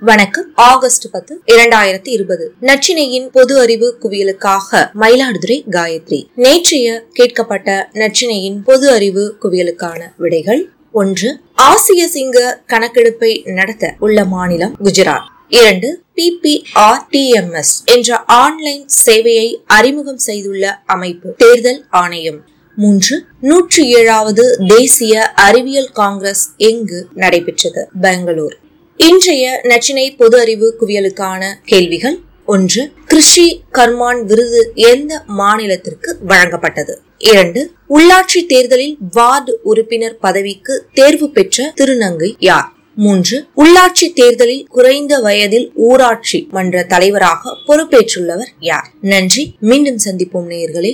வணக்கம். ஆகஸ்ட் பத்து இரண்டாயிரத்தி இருபது. நச்சினையின் பொது அறிவு குவியலுக்காக மயிலாடுதுறை காயத்ரி. நேற்றைய கேட்கப்பட்ட நச்சினையின் பொது அறிவு குவியலுக்கான விடைகள் ஒன்று ஆசிய சிங்க கணக்கெடுப்பை நடத்த உள்ள மாநிலம் குஜராத். இரண்டு பிபிஆர்டிஎம்எஸ் என்ற ஆன்லைன் சேவையை அறிமுகம் செய்துள்ள அமைப்பு தேர்தல் ஆணையம். மூன்று நூற்றி ஏழாவது தேசிய அறிவியல் காங்கிரஸ் எங்கு நடைபெற்றது? பெங்களூர். இன்றைய நச்சினை பொது அறிவு குவியலுக்கான கேள்விகள் ஒன்று கிருஷி கர்மான் விருது எந்த மாநிலத்திற்கு வழங்கப்பட்டது? இரண்டு உள்ளாட்சி தேர்தலில் வார்டு உறுப்பினர் பதவிக்கு தேர்வு பெற்ற திருநங்கை யார்? மூன்று உள்ளாட்சி தேர்தலில் குறைந்த வயதில் ஊராட்சி மன்ற தலைவராக பொறுப்பேற்றுள்ளவர் யார்? நன்றி மீண்டும் சந்திப்போம் நேயர்களே.